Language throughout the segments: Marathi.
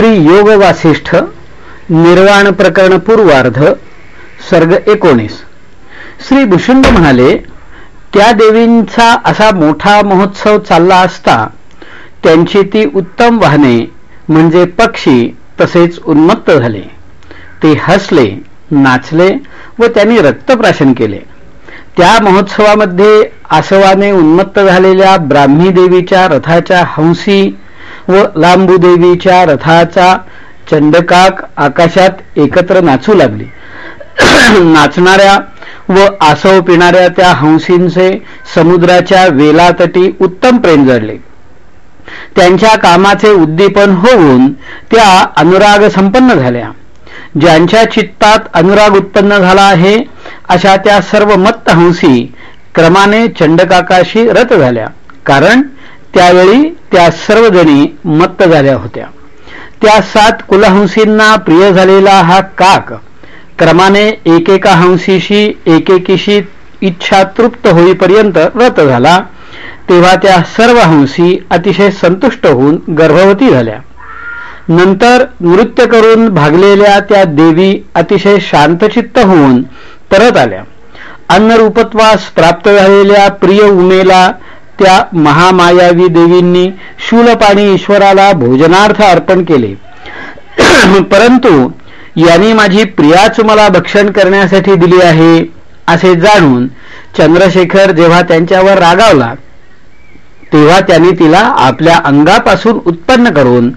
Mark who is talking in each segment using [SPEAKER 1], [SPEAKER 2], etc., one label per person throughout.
[SPEAKER 1] श्री योग वासिष्ठ निर्वाण प्रकरण पूर्वार्ध सर्ग एकोणीस. श्री भुषुंड म्हणाले त्या देवींचा असा मोठा महोत्सव चालला असता त्यांची ती उत्तम वाहने म्हणजे पक्षी तसेच उन्मत्त झाले. ते हसले नाचले व त्यांनी रक्तप्राशन केले. त्या महोत्सवामध्ये आसवाने उन्मत्त झालेल्या ब्राह्मी देवीच्या रथाच्या हंसी व लांबुदेवीच्या रथाचा चंडकाक आकाशात एकत्र नाचू लागली. नाचणाऱ्या व आसव पिणाऱ्या त्या हंसींचे समुद्राच्या वेलातटी उत्तम प्रेम जडले. त्यांच्या कामाचे उद्दीपन होऊन त्या अनुराग संपन्न झाल्या. ज्यांच्या चित्तात अनुराग उत्पन्न झाला आहे अशा त्या सर्व मत्त हंसी क्रमाने चंडकाकाशी रत झाल्या. कारण त्यावेळी त्या सर्वजणी मत्त झाल्या होत्या. त्या सात कुलहंसींना प्रिय झालेला हा काक क्रमाने एकेका हंसीशी एकेकीशी इच्छा तृप्त होईपर्यंत व्रत झाला. तेव्हा त्या सर्व हंसी अतिशय संतुष्ट होऊन गर्भवती झाल्या. नंतर नृत्य करून भागलेल्या त्या देवी अतिशय शांतचित्त होऊन परत आल्या. अन्नरूपत्वास प्राप्त झालेल्या प्रिय उमेला त्या महामायावी देवींनी शूलपाणी ईश्वराला भोजनार्थ अर्पण केले. परंतु यांनी माझी प्रियाच मला भक्षण करण्यासाठी दिली आहे असे जाणून चंद्रशेखर जेव्हा त्यांच्यावर रागावला तेव्हा त्यांनी तिला आपल्या अंगापासून उत्पन्न करून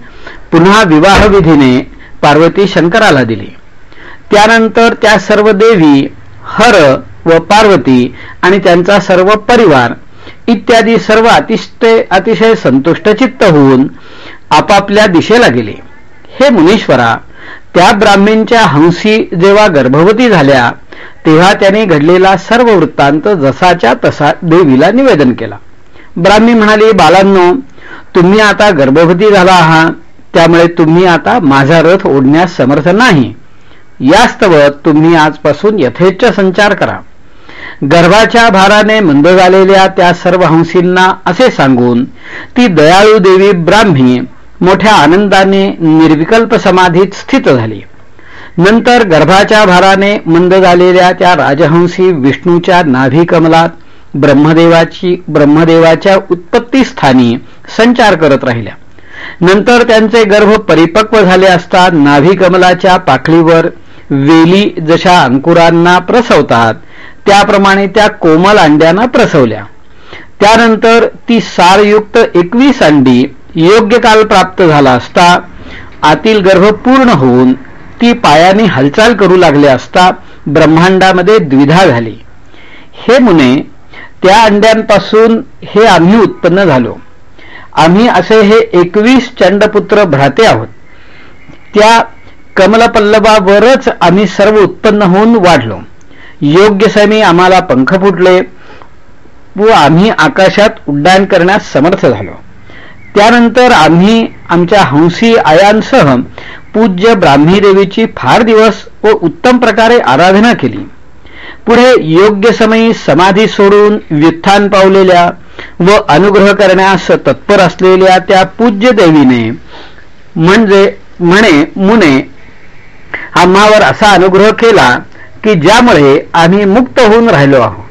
[SPEAKER 1] पुन्हा विवाहविधीने पार्वती शंकराला दिली. त्यानंतर त्या सर्व देवी हर व पार्वती आणि त्यांचा सर्व परिवार इत्यादी सर्व अतिशय अतिशय संतुष्टचित्त होऊन आपापल्या दिशेला गेले. हे मुनीश्वरा त्या ब्राह्मींच्या हंसी जेव्हा गर्भवती झाल्या तेव्हा त्याने घडलेला सर्व वृत्तांत जसाच्या तसा देवीला निवेदन केला. ब्राह्मी म्हणाली बालांनो तुम्ही आता गर्भवती झाला आहात त्यामुळे तुम्ही आता माझा रथ ओढण्यास समर्थ नाही. यास्तव तुम्ही आजपासून यथेच्छ संचार करा. गर्भाच्या भाराने मंद झालेल्या त्या सर्व हंसींना असे सांगून ती दयाळू देवी ब्राह्मी मोठ्या आनंदाने निर्विकल्प समाधीत स्थित झाली. नंतर गर्भाच्या भाराने मंद झालेल्या त्या राजहंसी विष्णूच्या नाभिकमलात ब्रह्मदेवाची ब्रह्मदेवाच्या उत्पत्ती स्थानी संचार करत राहिल्या. नंतर त्यांचे गर्भ परिपक्व झाले असता नाभिकमलाच्या पाखळीवर वेली जशा अंकुरांना प्रसवतात त्याप्रमाणे त्या कोमल अंड्यांना प्रसवल्या. त्यानंतर ती सारयुक्त एकवीस अंडी योग्य काल प्राप्त झाला असता आतील गर्भ पूर्ण होऊन ती पायाने हालचाल करू लागले असता ब्रह्मांडामध्ये द्विधा झाली. हे मुने त्या अंड्यांपासून हे आम्ही उत्पन्न झालो. आम्ही असे हे एकवीस चंडपुत्र भ्राते आहोत. त्या कमलपल्लवावरच आम्ही सर्व उत्पन्न होऊन वाढलो. योग्य समी आम्हाला पंख फुटले व आम्ही आकाशात उड्डाण करण्यास समर्थ झालो. त्यानंतर आम्ही आमच्या हंसी आयांसह पूज्य ब्राह्मी देवीची फार दिवस व उत्तम प्रकारे आराधना केली. पुढे योग्य समयी समाधी सोडून व्युत्थान पावलेल्या व अनुग्रह करण्यास तत्पर असलेल्या त्या पूज्य देवीने म्हणजे म्हणे मुने आम्हावर असा अनुग्रह केला की ज्यामुळे आम्ही मुक्त होऊन राहिलो आहोत.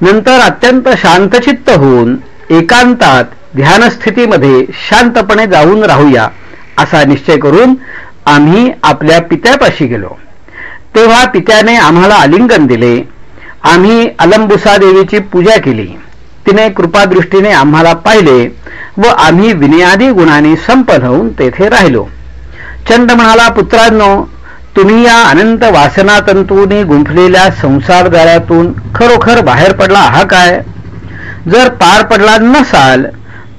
[SPEAKER 1] नंतर अत्यंत शांतचित्त होऊन एकांतात ध्यानस्थितीमध्ये शांतपणे जाऊन राहूया असा निश्चय करून आम्ही आपल्या पित्यापाशी गेलो. तेव्हा पित्याने आम्हाला आलिंगन दिले. आम्ही अलंबुसा देवीची पूजा केली. तिने कृपादृष्टीने आम्हाला पाहिले व आम्ही विनयादी गुणांनी संपन्न होऊन तेथे राहिलो. चंड म्हणाला पुत्रांनो तुम्ही या अनंत वासनातंतूने गुंफलेल्या संसारदारातून खरोखर बाहेर पडला आहा काय? जर पार पडला नसाल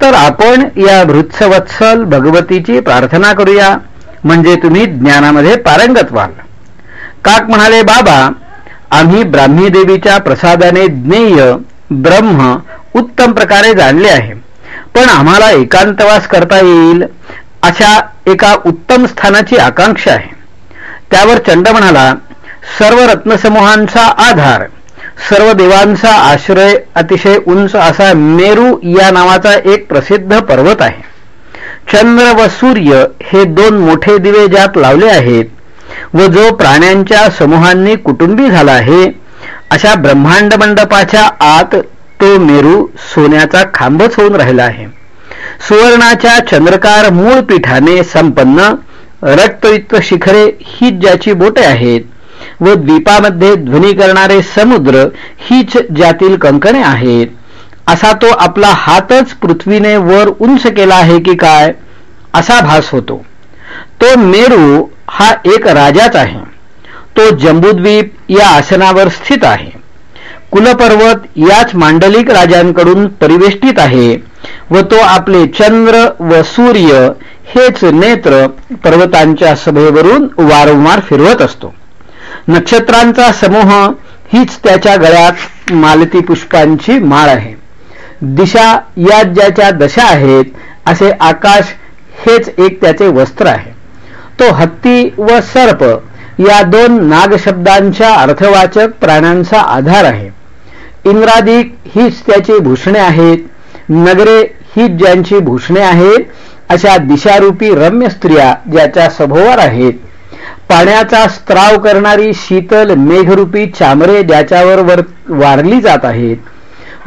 [SPEAKER 1] तर आपण या भृत्सवत्सल भगवतीची प्रार्थना करूया. म्हणजे तुम्ही ज्ञानामध्ये पारंगत व्हाल. काक म्हणाले बाबा आम्ही ब्राह्मी देवीच्या प्रसादाने ज्ञेय ब्रह्म उत्तम प्रकारे जाणले आहे. पण आम्हाला एकांतवास करता येईल अशा एका उत्तम स्थानाची आकांक्षा आहे. त्यावर चंड म्हणाला सर्व रत्नसमूहांचा आधार सर्व देवांचा आश्रय अतिशय उंच असा मेरू या नावाचा एक प्रसिद्ध पर्वत आहे. चंद्र व सूर्य हे दोन मोठे दिवे ज्यात लावले आहेत व जो प्राण्यांच्या समूहांनी कुटुंबी झाला आहे अशा ब्रह्मांड मंडपाच्या आत तो मेरू सोन्याचा खांबच होऊन राहिला आहे. सुवर्णाच्या चंद्रकार मूळ पीठाने संपन्न रक्तयुक्त शिखरे ही ज्याची बोटे आहेत व द्वीपामध्ये ध्वनी करणारे समुद्र हीच ज्यातील कंकणे आहेत. असा तो आपला हातच पृथ्वीने वर उंच केला आहे की काय? असा भास होतो. तो मेरू हा एक राजाच आहे. तो जम्बूद्वीप या आसनावर स्थित आहे. कुलपर्वत याच मांडलिक राजांकडून परिवेष्टित आहे. व तो आपले चंद्र व सूर्य हेच नेत्र पर्वतांच्या सभेवरून वारंवार फिरवत असतो. नक्षत्रांचा समूह हीच त्याच्या गळ्यात मालती पुष्पांची माळ आहे. दिशा या ज्याच्या दशा आहेत असे आकाश हेच एक त्याचे वस्त्र आहे. तो हत्ती व सर्प या दोन नागशब्दांच्या अर्थवाचक प्राण्यांचा आधार आहे. इंद्रादिक हीच त्याची भूषणे आहेत नगरे ही ज्यांची भूषणे आहेत अशा दिशारूपी रम्य स्त्रिया ज्याच्या सभोवर आहेत. पाण्याचा स्त्राव करणारी शीतल मेघरूपी चामरे ज्याच्यावर वर वारली जात आहेत.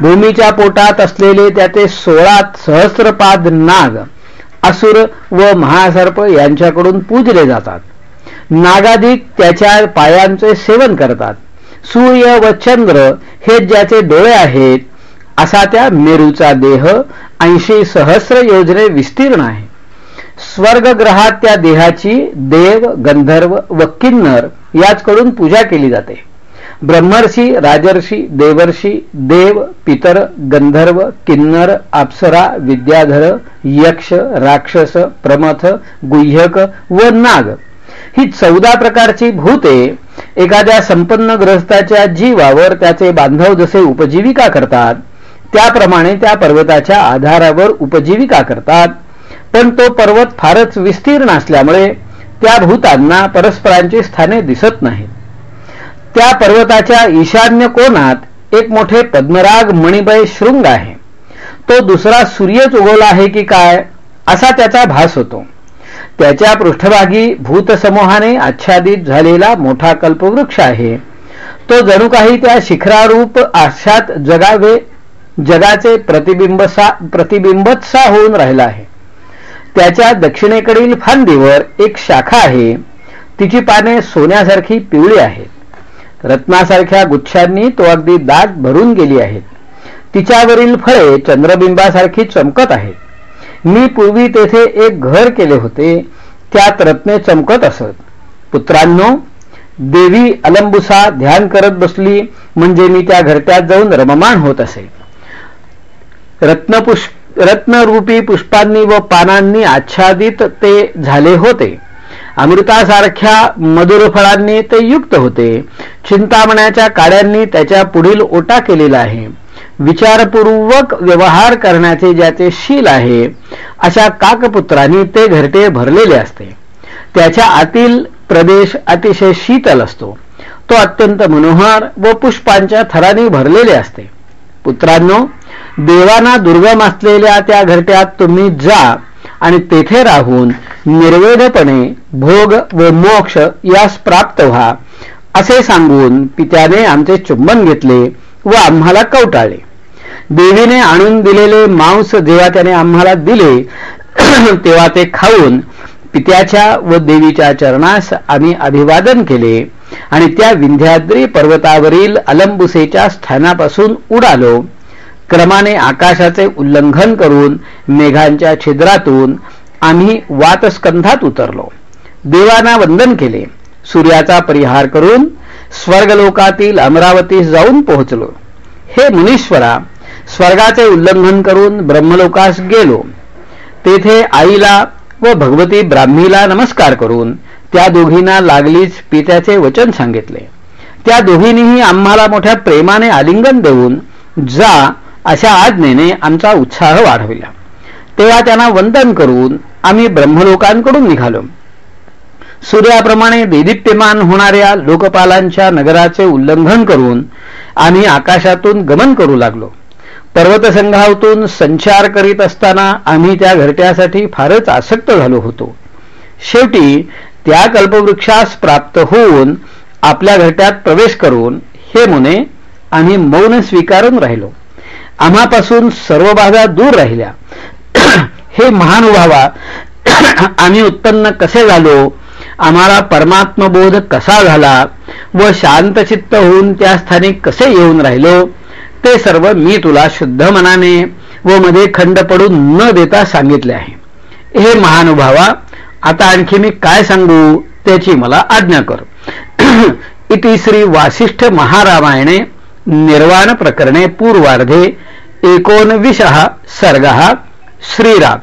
[SPEAKER 1] भूमीच्या पोटात असलेले त्याचे सोळा सहस्रपाद नाग असुर व महासर्प यांच्याकडून पूजले जातात. नागाधिक त्याच्या पायांचे सेवन करतात. सूर्य व चंद्र हे ज्याचे डोळे आहेत असा त्या मेरूचा देह ऐंशी सहस्र योजने विस्तीर्ण आहे. स्वर्गग्रहात त्या देहाची देव गंधर्व व किन्नर याचकडून पूजा केली जाते. ब्रह्मर्षी राजर्षी देवर्षी देव पितर गंधर्व किन्नर अप्सरा विद्याधर यक्ष राक्षस प्रमथ गुह्यक व नाग ही चौदा प्रकारची भूते एखाद्या संपन्न ग्रस्ताच्या जीवावर त्याचे बांधव जसे उपजीविका करतात त्याप्रमाणे त्या पर्वताच्या आधारावर उपजीविका करतात. पण तो पर्वत फारच विस्तीर्ण असल्यामुळे त्या भूतांना परस्परांची स्थाने दिसत नाहीत. त्या पर्वताच्या ईशान्य कोणात एक मोठे पद्मराग मणिबय शृंग आहे. तो दुसरा सूर्यच उगवला आहे की काय? असा त्याचा भास होतो. त्याच्या पृष्ठभागी भूतसमूहाने आच्छादित झालेला मोठा कल्पवृक्ष आहे. तो जणू काही त्या शिखरारूप आशात जगावे जगाचे प्रतिबिंबसा प्रतिबिंबत्सा होऊन राहिला आहे. त्याच्या दक्षिणेकडील फांदीवर एक शाखा आहे. तिची पाने सोन्यासारखी पिवळी आहेत. रत्नासारख्या गुच्छांनी तो अगदी दाट भरून गेली आहेत. तिच्यावरील फळे चंद्रबिंबासारखी चमकत आहेत. मी पूर्वी तेथे एक घर केले होते. त्यात रत्ने चमकत असत. पुत्रांनो देवी अलंबुसा ध्यान करत बसली म्हणजे मी त्या घरट्यात जाऊन रममाण होत असे. रत्नपुष्प रत्नरूपी पुष्पांनी व पानांनी आच्छादित ते झाले होते. अमृतासारख्या मधुर फळांनी ते युक्त होते. चिंतामण्याच्या काड्यांनी त्याच्या पुढील ओटा केलेला आहे. विचारपूर्वक व्यवहार करण्याचे ज्याचे शील आहे अशा काकपुत्रांनी ते घरटे भरलेले असते. त्याच्या आतील प्रदेश अतिशय शीतल असतो. तो अत्यंत मनोहर व पुष्पांच्या थरांनी भरलेले असते. पुत्रांनो देवाना दुर्गम असलेल्या त्या घरट्यात तुम्ही जा आणि तेथे राहून निर्वेदपणे भोग व मोक्ष यास प्राप्त व्हा असे सांगून पित्याने आमचे चुंबन घेतले व आम्हाला कवटाळले देवीने आणून दिलेले मांस जेव्हा त्याने आम्हाला दिले तेव्हा ते खाऊन पित्याच्या व देवीच्या चरणास आम्ही अभिवादन केले आणि त्या विंध्याद्री पर्वतावरील अलंबुसेच्या स्थानापासून उडालो. क्रमाने आकाशाचे उल्लंघन करून मेघांच्या छिद्रातून आम्ही वातस्कंधात उतरलो. देवांना वंदन केले. सूर्याचा परिहार करून स्वर्गलोकातील अमरावतीस जाऊन पोहोचलो. हे मुनीश्वरा स्वर्गाचे उल्लंघन करून ब्रह्मलोकास गेलो. तेथे आईला व भगवती ब्राह्मीला नमस्कार करून त्या दोघींना लागलीच पित्याचे वचन सांगितले. त्या दोघींनीही आम्हाला मोठ्या प्रेमाने आलिंगन देऊन जा अशा आज्ञेने आमचा उत्साह वाढविला. तेव्हा त्यांना वंदन करून आम्ही ब्रह्मलोकांकडून निघालो. सूर्याप्रमाणे देदीप्यमान होणाऱ्या लोकपालांच्या नगराचे उल्लंघन करून आम्ही आकाशातून गमन करू लागलो. पर्वतसंघातून संचार करीत असताना आम्ही त्या घरट्यासाठी फारच आसक्त झालो होतो. शेवटी त्या कल्पवृक्षास प्राप्त होऊन आपल्या घरट्यात प्रवेश करून हे मुने आम्ही मौन स्वीकारून राहिलो. आम्हापासून सर्व बाधा दूर राहिल्या. हे महानुभावा आम्ही उत्पन्न कसे झालो? आम्हाला परमात्मबोध कसा झाला? व शांतचित्त होऊन त्या स्थानी कसे येऊन राहिलो? ते सर्व मी तुला शुद्ध मनाने व मध्ये खंड पडून न देता सांगितले आहे. हे महानुभावा आता आणखी मी काय सांगू त्याची मला आज्ञा कर. इति श्री वासिष्ठ महारामायणे निर्वाण प्रकरणे पूर्वार्धे एकोणविशः सर्ग श्रीराम.